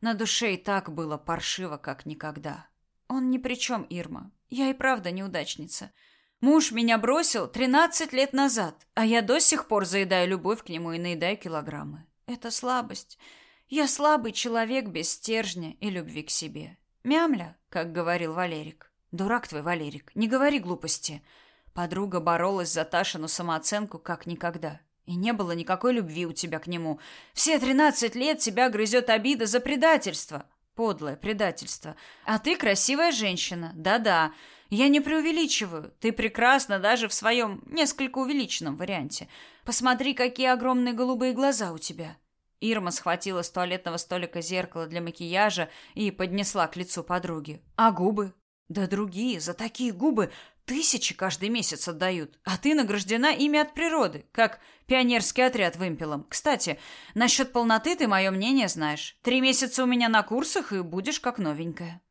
На душе и так было паршиво, как никогда. Он ни при чем, Ирма. Я и правда неудачница. Муж меня бросил тринадцать лет назад, а я до сих пор заедаю любовь к нему и наедаю килограммы. Это слабость. Я слабый человек без стержня и любви к себе. Мямля, как говорил Валерик. Дурак твой, Валерик, не говори глупости. Подруга боролась за Ташину самооценку как никогда. И не было никакой любви у тебя к нему. Все тринадцать лет тебя грызет обида за предательство. Подлое предательство. А ты красивая женщина. Да-да. Я не преувеличиваю. Ты прекрасна даже в своем несколько увеличенном варианте. Посмотри, какие огромные голубые глаза у тебя. Ирма схватила с туалетного столика зеркало для макияжа и поднесла к лицу подруги. А губы? Да другие за такие губы Тысячи каждый месяц отдают, а ты награждена ими от природы, как пионерский отряд вымпелом. Кстати, насчет полноты ты мое мнение знаешь. Три месяца у меня на курсах, и будешь как новенькая.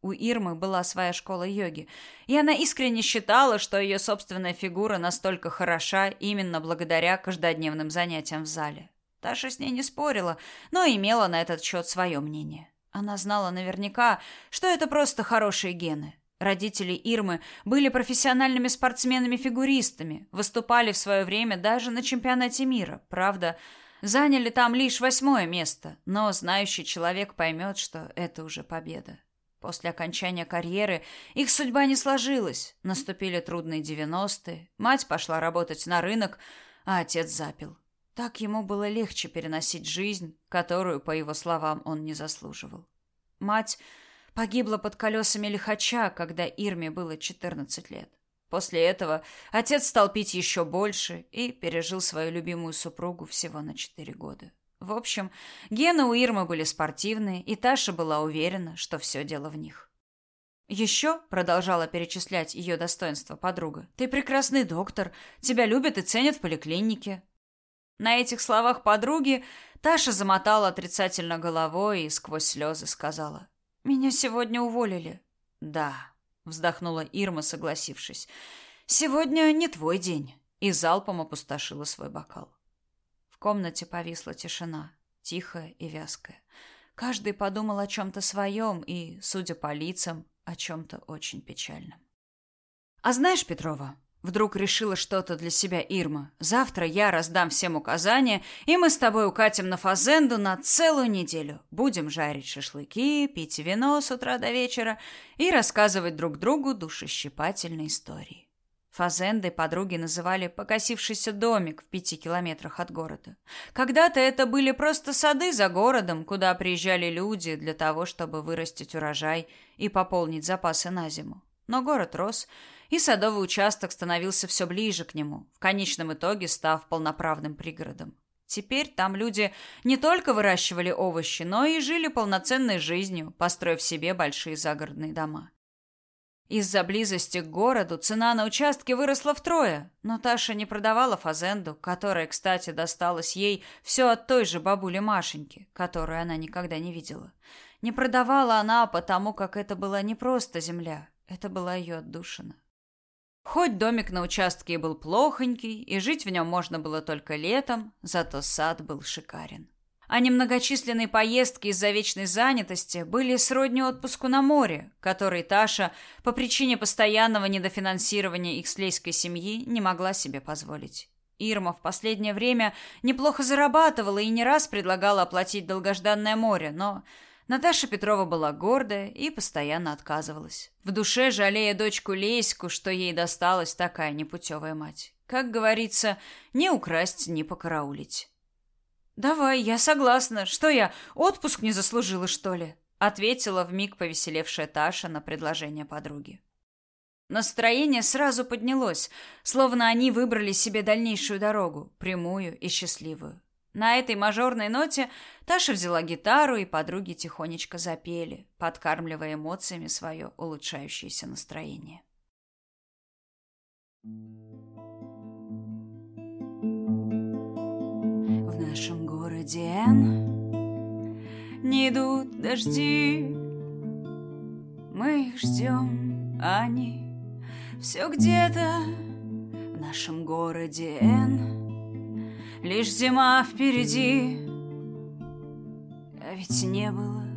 У Ирмы была своя школа йоги, и она искренне считала, что ее собственная фигура настолько хороша именно благодаря каждодневным занятиям в зале. Таша с ней не спорила, но имела на этот счет свое мнение. Она знала наверняка, что это просто хорошие гены. Родители Ирмы были профессиональными спортсменами-фигуристами, выступали в свое время даже на чемпионате мира. Правда, заняли там лишь восьмое место, но знающий человек поймет, что это уже победа. После окончания карьеры их судьба не сложилась. Наступили трудные девяностые, мать пошла работать на рынок, а отец запил. Так ему было легче переносить жизнь, которую, по его словам, он не заслуживал. Мать Погибла под колесами лихача, когда Ирме было 14 лет. После этого отец стал пить еще больше и пережил свою любимую супругу всего на 4 года. В общем, гены у Ирмы были спортивные, и Таша была уверена, что все дело в них. Еще, продолжала перечислять ее достоинства подруга, ты прекрасный доктор, тебя любят и ценят в поликлинике. На этих словах подруги Таша замотала отрицательно головой и сквозь слезы сказала, меня сегодня уволили. Да, вздохнула Ирма, согласившись. Сегодня не твой день. И залпом опустошила свой бокал. В комнате повисла тишина, тихая и вязкая. Каждый подумал о чем-то своем и, судя по лицам, о чем-то очень печальном. А знаешь, Петрова, Вдруг решила что-то для себя Ирма. Завтра я раздам всем указания, и мы с тобой укатим на фазенду на целую неделю. Будем жарить шашлыки, пить вино с утра до вечера и рассказывать друг другу душещипательные истории. Фазендой подруги называли покосившийся домик в пяти километрах от города. Когда-то это были просто сады за городом, куда приезжали люди для того, чтобы вырастить урожай и пополнить запасы на зиму. Но город рос, и садовый участок становился все ближе к нему, в конечном итоге став полноправным пригородом. Теперь там люди не только выращивали овощи, но и жили полноценной жизнью, построив себе большие загородные дома. Из-за близости к городу цена на участке выросла втрое, но Таша не продавала фазенду, которая, кстати, досталась ей все от той же бабули Машеньки, которую она никогда не видела. Не продавала она потому, как это была не просто земля, это была ее отдушина. Хоть домик на участке был плохонький, и жить в нем можно было только летом, зато сад был шикарен. А немногочисленные поездки из-за вечной занятости были сродни отпуску на море, который Таша по причине постоянного недофинансирования их слейской семьи не могла себе позволить. Ирма в последнее время неплохо зарабатывала и не раз предлагала оплатить долгожданное море, но Наташа Петрова была гордая и постоянно отказывалась. В душе жалея дочку Леську, что ей досталась такая непутевая мать. Как говорится, не украсть, не покараулить. «Давай, я согласна. Что я, отпуск не заслужила, что ли?» Ответила вмиг повеселевшая Таша на предложение подруги. Настроение сразу поднялось, словно они выбрали себе дальнейшую дорогу, прямую и счастливую. На этой мажорной ноте Таша взяла гитару, и подруги тихонечко запели, подкармливая эмоциями свое улучшающееся настроение. В нашем городе Н не идут дожди. Мы их ждем, они все где-то в нашем городе Н лишь зима впереди. ведь не было